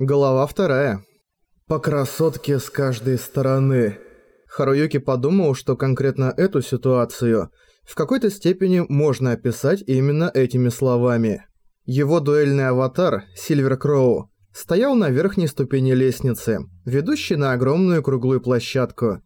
Глава вторая. По красотке с каждой стороны. Харуюки подумал, что конкретно эту ситуацию в какой-то степени можно описать именно этими словами. Его дуэльный аватар, Сильвер Кроу, стоял на верхней ступени лестницы, ведущей на огромную круглую площадку,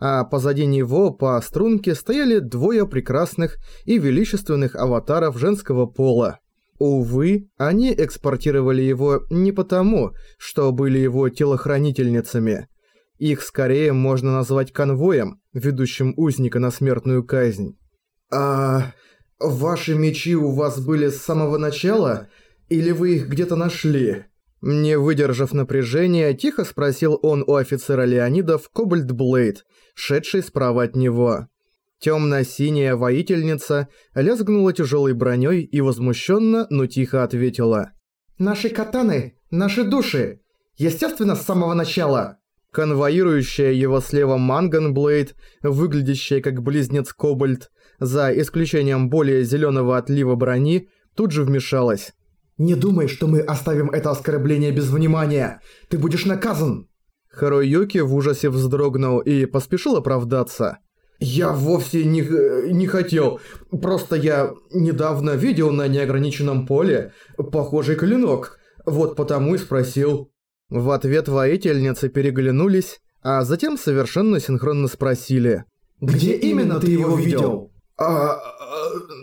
а позади него по струнке стояли двое прекрасных и величественных аватаров женского пола. Увы, они экспортировали его не потому, что были его телохранительницами. Их скорее можно назвать конвоем, ведущим узника на смертную казнь. «А ваши мечи у вас были с самого начала? Или вы их где-то нашли?» Не выдержав напряжения, тихо спросил он у офицера Леонидов Кобальт Блейд, шедший справа от него. Темно-синяя воительница лязгнула тяжелой броней и возмущенно, но тихо ответила. «Наши катаны, наши души! Естественно, с самого начала!» Конвоирующая его слева Манганблейд, выглядящая как близнец Кобальт, за исключением более зеленого отлива брони, тут же вмешалась. «Не думай, что мы оставим это оскорбление без внимания! Ты будешь наказан!» Харуюки в ужасе вздрогнул и поспешил оправдаться. Я вовсе не, не хотел. Просто я недавно видел на неограниченном поле похожий клинок. Вот потому и спросил. В ответ воительницы переглянулись, а затем совершенно синхронно спросили. «Где именно ты его видел?» «А... а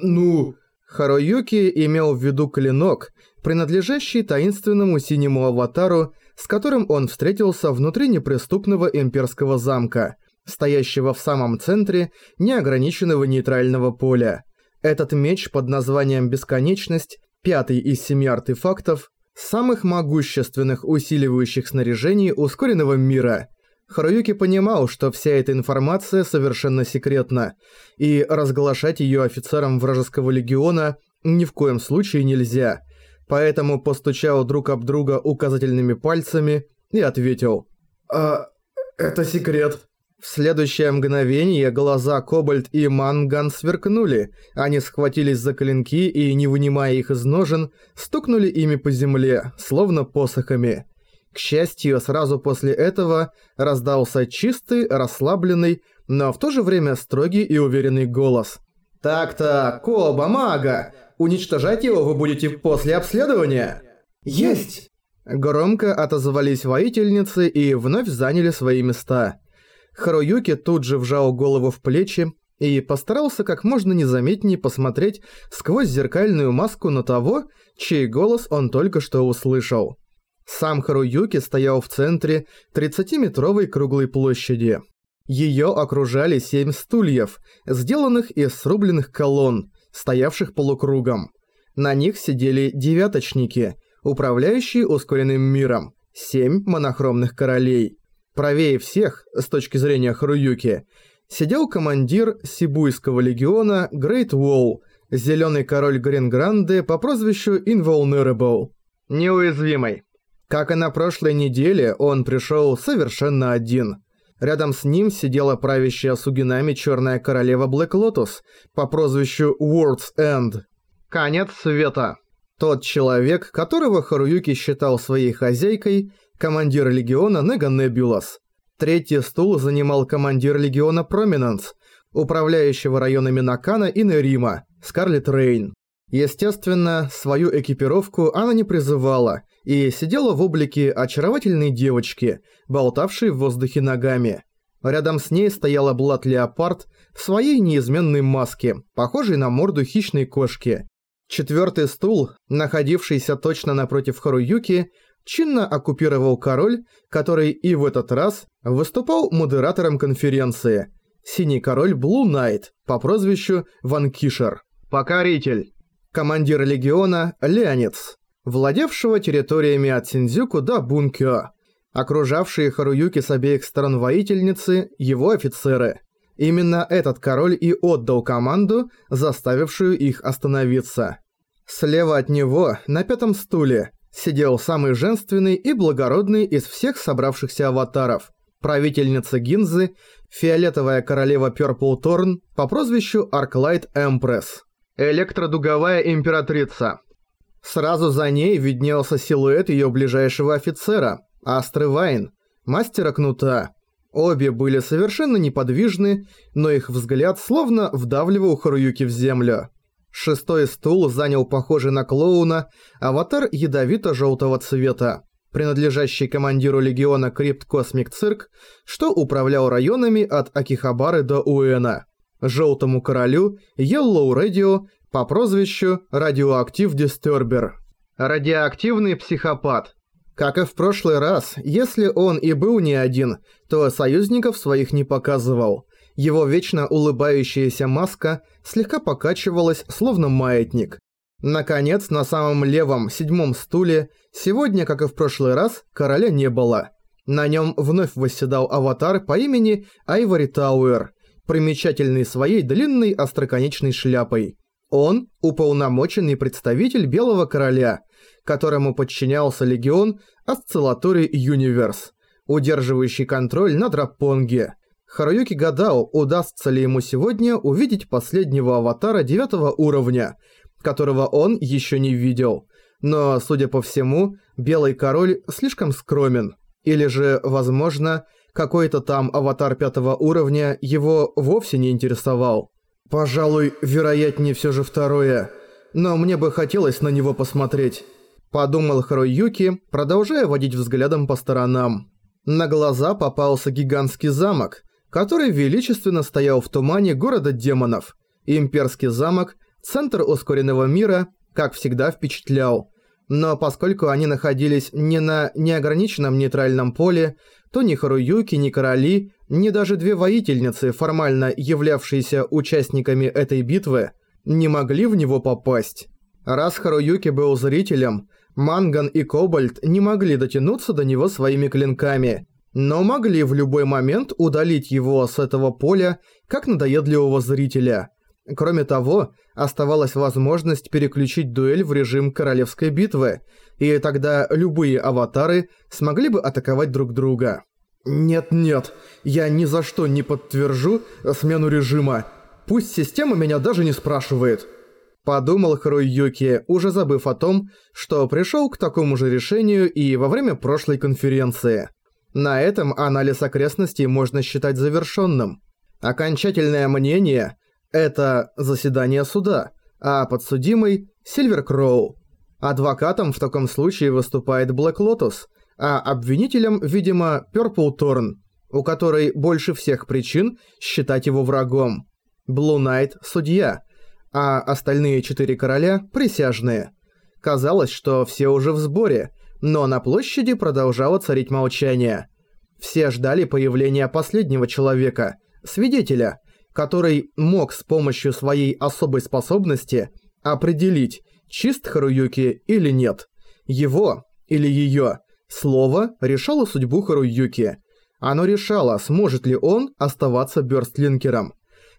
ну...» Харуюки имел в виду клинок, принадлежащий таинственному синему аватару, с которым он встретился внутри неприступного имперского замка – стоящего в самом центре неограниченного нейтрального поля. Этот меч под названием «Бесконечность», пятый из семи артефактов, самых могущественных усиливающих снаряжений ускоренного мира. Харуюки понимал, что вся эта информация совершенно секретна, и разглашать ее офицерам вражеского легиона ни в коем случае нельзя, поэтому постучал друг об друга указательными пальцами и ответил «А, это секрет». В следующее мгновение глаза Кобальт и Манган сверкнули. Они схватились за клинки и, не вынимая их из ножен, стукнули ими по земле, словно посохами. К счастью, сразу после этого раздался чистый, расслабленный, но в то же время строгий и уверенный голос. «Так-так, Коба, мага! Уничтожать его вы будете после обследования?» «Есть!» Громко отозвались воительницы и вновь заняли свои места. Харуюки тут же вжал голову в плечи и постарался как можно незаметнее посмотреть сквозь зеркальную маску на того, чей голос он только что услышал. Сам Харуюки стоял в центре 30-метровой круглой площади. Её окружали семь стульев, сделанных из срубленных колонн, стоявших полукругом. На них сидели девяточники, управляющие ускоренным миром, семь монохромных королей. Правее всех, с точки зрения Харуюки, сидел командир Сибуйского легиона Грейт Уолл, зеленый король Грингранде по прозвищу Invulnerable. Неуязвимый. Как и на прошлой неделе, он пришел совершенно один. Рядом с ним сидела правящая Сугинами черная королева Black Lotus по прозвищу World's End. Конец света. Тот человек, которого Харуюки считал своей хозяйкой – командир легиона Nega Nebulas. Третий стул занимал командир легиона Prominence, управляющего районами Накана и Нерима, Scarlet Rain. Естественно, свою экипировку она не призывала и сидела в облике очаровательной девочки, болтавшей в воздухе ногами. Рядом с ней стояла Блад Леопард в своей неизменной маске, похожей на морду хищной кошки. Четвертый стул, находившийся точно напротив Харуюки, чинно оккупировал король, который и в этот раз выступал модератором конференции. Синий король Блу Найт по прозвищу Ван Кишер. Покоритель. Командир легиона Леонец, владевшего территориями от Синдзюку до Бункё. Окружавшие Харуюки с обеих сторон воительницы, его офицеры. Именно этот король и отдал команду, заставившую их остановиться. Слева от него, на пятом стуле, сидел самый женственный и благородный из всех собравшихся аватаров. Правительница Гинзы, фиолетовая королева Пёрпл Торн по прозвищу Арклайт Эмпресс. Электродуговая императрица. Сразу за ней виднелся силуэт её ближайшего офицера, Астры Вайн, мастера кнута. Обе были совершенно неподвижны, но их взгляд словно вдавливал Харуюки в землю. Шестой стул занял похожий на клоуна аватар ядовито-желтого цвета, принадлежащий командиру легиона Crypt Cosmic Circus, что управлял районами от Акихабары до Уэна, желтому королю Yellow Radio по прозвищу Radioactive Disturber. Радиоактивный психопат. Как и в прошлый раз, если он и был не один, то союзников своих не показывал. Его вечно улыбающаяся маска слегка покачивалась, словно маятник. Наконец, на самом левом, седьмом стуле, сегодня, как и в прошлый раз, короля не было. На нем вновь восседал аватар по имени Айвори Тауэр, примечательный своей длинной остроконечной шляпой. Он – уполномоченный представитель Белого Короля – которому подчинялся легион Осциллатори Юниверс, удерживающий контроль над Рапонги. Харуюки гадал, удастся ли ему сегодня увидеть последнего аватара девятого уровня, которого он еще не видел. Но, судя по всему, Белый Король слишком скромен. Или же, возможно, какой-то там аватар пятого уровня его вовсе не интересовал. Пожалуй, вероятнее все же второе. Но мне бы хотелось на него посмотреть. Подумал Харуюки, продолжая водить взглядом по сторонам. На глаза попался гигантский замок, который величественно стоял в тумане города демонов. Имперский замок, центр ускоренного мира, как всегда впечатлял. Но поскольку они находились не на неограниченном нейтральном поле, то ни Харуюки, ни короли, ни даже две воительницы, формально являвшиеся участниками этой битвы, не могли в него попасть. Раз Харуюки был зрителем, Манган и Кобальт не могли дотянуться до него своими клинками, но могли в любой момент удалить его с этого поля, как надоедливого зрителя. Кроме того, оставалась возможность переключить дуэль в режим королевской битвы, и тогда любые аватары смогли бы атаковать друг друга. «Нет-нет, я ни за что не подтвержу смену режима. Пусть система меня даже не спрашивает». Подумал Харуюки, уже забыв о том, что пришел к такому же решению и во время прошлой конференции. На этом анализ окрестностей можно считать завершенным. Окончательное мнение – это заседание суда, а подсудимый – Silver Crow. Адвокатом в таком случае выступает Black Lotus, а обвинителем, видимо, Purple Thorn, у которой больше всех причин считать его врагом. Blue Knight – судья – а остальные четыре короля – присяжные. Казалось, что все уже в сборе, но на площади продолжало царить молчание. Все ждали появления последнего человека, свидетеля, который мог с помощью своей особой способности определить, чист Харуюки или нет. Его или ее слово решало судьбу Харуюки. Оно решало, сможет ли он оставаться бёрстлинкером.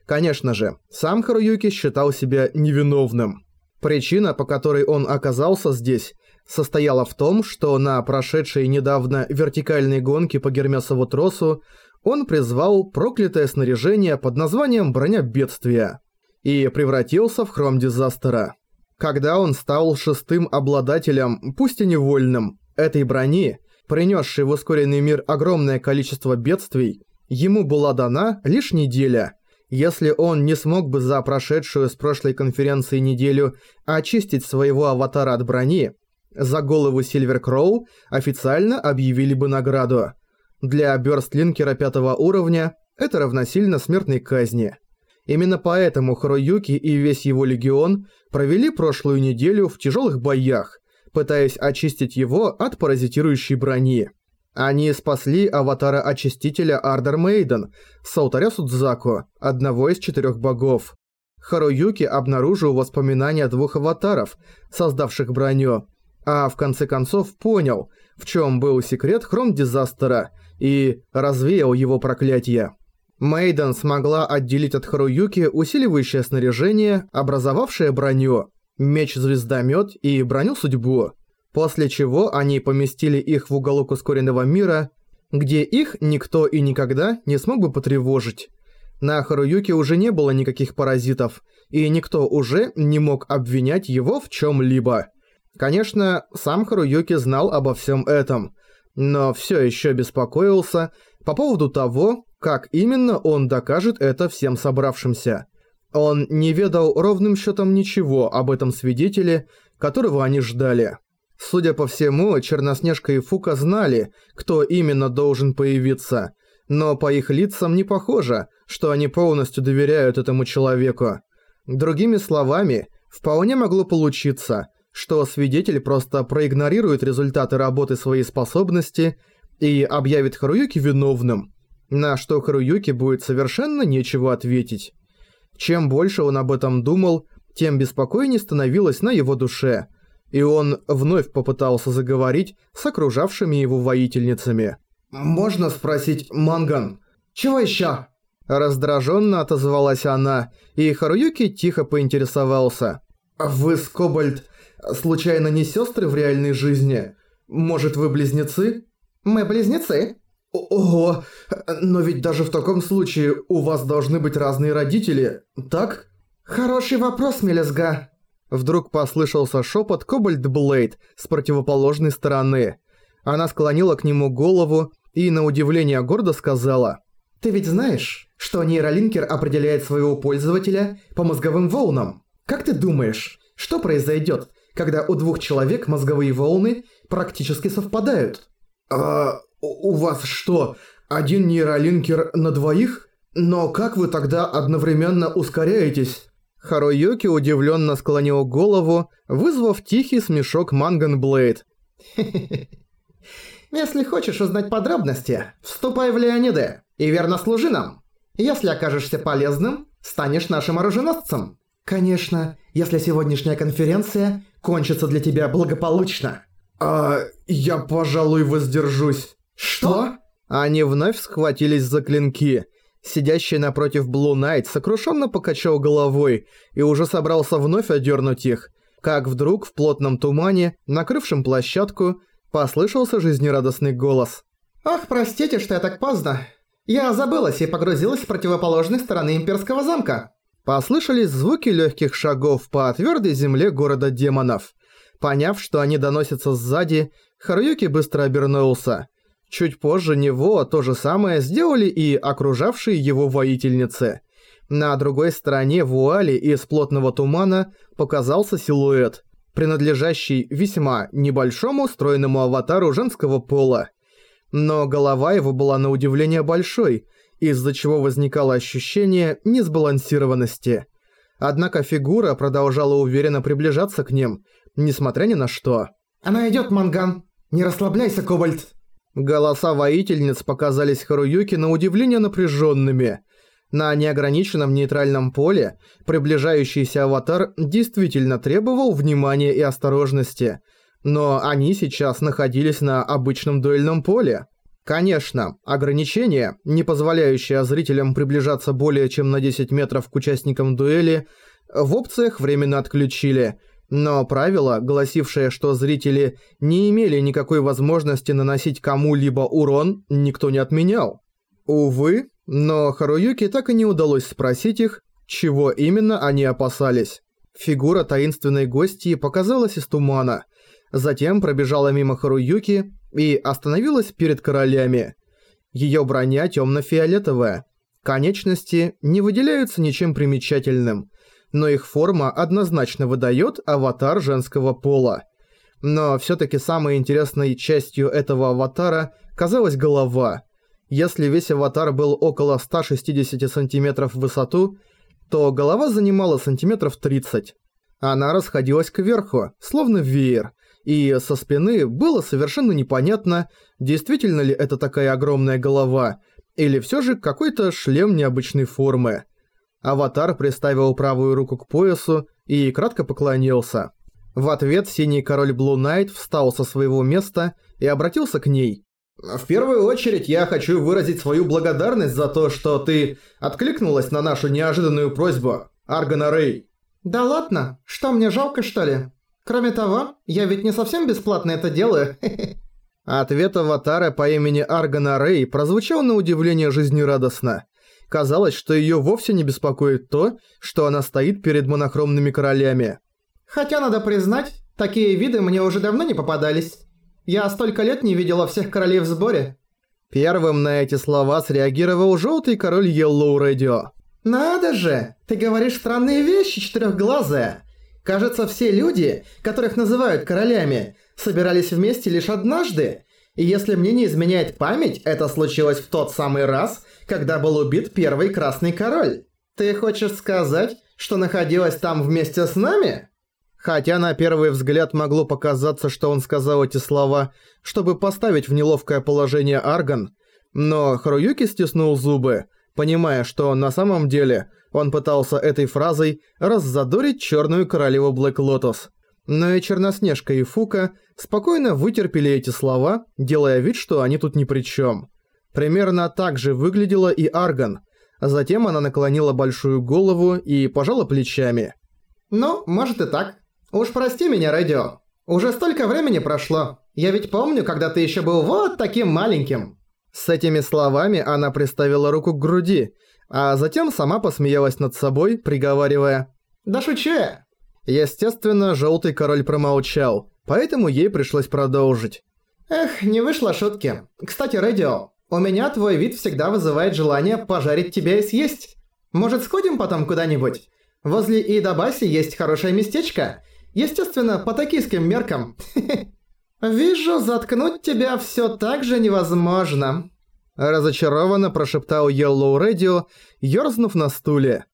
Конечно же, сам Харуюки считал себя невиновным. Причина, по которой он оказался здесь, состояла в том, что на прошедшей недавно вертикальной гонке по Гермесову тросу он призвал проклятое снаряжение под названием «Броня бедствия» и превратился в хром-дизастера. Когда он стал шестым обладателем, пусть и невольным, этой брони, принесшей в ускоренный мир огромное количество бедствий, ему была дана лишь неделя – если он не смог бы за прошедшую с прошлой конференции неделю очистить своего аватара от брони, за голову Сильвер Кроу официально объявили бы награду. Для бёрстлинкера пятого уровня это равносильно смертной казни. Именно поэтому Хроюки и весь его легион провели прошлую неделю в тяжелых боях, пытаясь очистить его от паразитирующей брони. Они спасли аватара-очистителя Ардер Мейден с алтаря Судзаку, одного из четырех богов. Харуюки обнаружил воспоминания двух аватаров, создавших броню, а в конце концов понял, в чем был секрет Хром Дизастера и развеял его проклятие. Мейден смогла отделить от Харуюки усиливающее снаряжение, образовавшее броню, меч-звездомет и броню-судьбу после чего они поместили их в уголок ускоренного мира, где их никто и никогда не смог бы потревожить. На Харуюке уже не было никаких паразитов, и никто уже не мог обвинять его в чем-либо. Конечно, сам Харуюки знал обо всем этом, но все еще беспокоился по поводу того, как именно он докажет это всем собравшимся. Он не ведал ровным счетом ничего об этом свидетеле, которого они ждали. Судя по всему, Черноснежка и Фука знали, кто именно должен появиться, но по их лицам не похоже, что они полностью доверяют этому человеку. Другими словами, вполне могло получиться, что свидетель просто проигнорирует результаты работы своей способности и объявит Харуюки виновным, на что Харуюки будет совершенно нечего ответить. Чем больше он об этом думал, тем беспокойнее становилось на его душе, и он вновь попытался заговорить с окружавшими его воительницами. «Можно спросить, Манган, чего еще?» Раздраженно отозвалась она, и Харуюки тихо поинтересовался. «Вы с Кобальт случайно не сестры в реальной жизни? Может, вы близнецы?» «Мы близнецы», Ого, но ведь даже в таком случае у вас должны быть разные родители, так? Хороший вопрос, Мелезга. Вдруг послышался шепот Кобальт Блейд с противоположной стороны. Она склонила к нему голову и на удивление гордо сказала. «Ты ведь знаешь, что нейролинкер определяет своего пользователя по мозговым волнам? Как ты думаешь, что произойдет, когда у двух человек мозговые волны практически совпадают?» «А у вас что, один нейролинкер на двоих? Но как вы тогда одновременно ускоряетесь?» Харуюки удивленно склонил голову, вызвав тихий смешок Манганблейд. «Если хочешь узнать подробности, вступай в Леониды и верно служи нам. Если окажешься полезным, станешь нашим оруженосцем. Конечно, если сегодняшняя конференция кончится для тебя благополучно». «А я, пожалуй, воздержусь». «Что?» Они вновь схватились за клинки. Сидящий напротив Блу Найт сокрушенно покачал головой и уже собрался вновь одернуть их, как вдруг в плотном тумане, накрывшем площадку, послышался жизнерадостный голос. «Ах, простите, что я так поздно. Я забылась и погрузилась с противоположной стороны Имперского замка». Послышались звуки легких шагов по твердой земле города демонов. Поняв, что они доносятся сзади, Харуюки быстро обернулся. Чуть позже него то же самое сделали и окружавшие его воительницы. На другой стороне вуали из плотного тумана показался силуэт, принадлежащий весьма небольшому стройному аватару женского пола. Но голова его была на удивление большой, из-за чего возникало ощущение несбалансированности. Однако фигура продолжала уверенно приближаться к ним, несмотря ни на что. «Она идёт, Манган! Не расслабляйся, Кобальт!» Голоса воительниц показались Харуюки на удивление напряженными. На неограниченном нейтральном поле приближающийся аватар действительно требовал внимания и осторожности, но они сейчас находились на обычном дуэльном поле. Конечно, ограничения, не позволяющие зрителям приближаться более чем на 10 метров к участникам дуэли, в опциях временно отключили – но правило, гласившее, что зрители не имели никакой возможности наносить кому-либо урон, никто не отменял. Увы, но Харуюки так и не удалось спросить их, чего именно они опасались. Фигура таинственной гостьи показалась из тумана, затем пробежала мимо Харуюки и остановилась перед королями. Её броня тёмно-фиолетовая, конечности не выделяются ничем примечательным – но их форма однозначно выдает аватар женского пола. Но всё-таки самой интересной частью этого аватара казалась голова. Если весь аватар был около 160 сантиметров в высоту, то голова занимала сантиметров 30. Она расходилась кверху, словно веер, и со спины было совершенно непонятно, действительно ли это такая огромная голова, или всё же какой-то шлем необычной формы. Аватар приставил правую руку к поясу и кратко поклонился. В ответ синий король Блу Найт встал со своего места и обратился к ней. «В первую очередь я хочу выразить свою благодарность за то, что ты откликнулась на нашу неожиданную просьбу, Аргана Рэй». «Да ладно, что мне жалко что ли? Кроме того, я ведь не совсем бесплатно это делаю». Ответ аватара по имени Аргана Рэй прозвучал на удивление жизнерадостно. Казалось, что её вовсе не беспокоит то, что она стоит перед монохромными королями. «Хотя, надо признать, Такие виды мне уже давно не попадались. Я столько лет не видела всех королей в сборе». Первым на эти слова среагировал желтый король Yellow Radio. «Надо же! Ты говоришь странные вещи, четырехглазая. Кажется, все люди, которых называют королями, собирались вместе лишь однажды. И если мне не изменяет память, это случилось в тот самый раз, когда был убит первый Красный Король. Ты хочешь сказать, что находилась там вместе с нами?» Хотя на первый взгляд могло показаться, что он сказал эти слова, чтобы поставить в неловкое положение Арган, но Харуюки стиснул зубы, понимая, что на самом деле он пытался этой фразой раззадорить Черную Королеву Блэк Лотос. Но и Черноснежка и Фука спокойно вытерпели эти слова, делая вид, что они тут ни при чем. Примерно так же выглядела и Арган. Затем она наклонила большую голову и пожала плечами. «Ну, может и так. Уж прости меня, радио. Уже столько времени прошло. Я ведь помню, когда ты еще был вот таким маленьким». С этими словами она приставила руку к груди, а затем сама посмеялась над собой, приговаривая «Да шучу я!». Естественно, Желтый Король промолчал, поэтому ей пришлось продолжить. «Эх, не вышло шутки. Кстати, Радио, у меня твой вид всегда вызывает желание пожарить тебя и съесть. Может, сходим потом куда-нибудь? Возле Идабаси есть хорошее местечко. Естественно, по токийским меркам. Вижу, заткнуть тебя всё так же невозможно. Разочарованно прошептал Yellow Radio, ёрзнув на стуле.